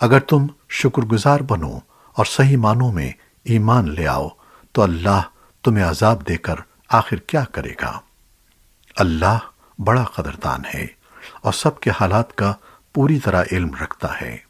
اگر تم شکر گزار بنو اور صحیح معنوں میں ایمان لے آؤ، تو اللہ تمہیں عذاب دے کر آخر کیا کرے گا؟ اللہ بڑا قدردان ہے اور سب کے حالات کا پوری طرح علم رکھتا ہے۔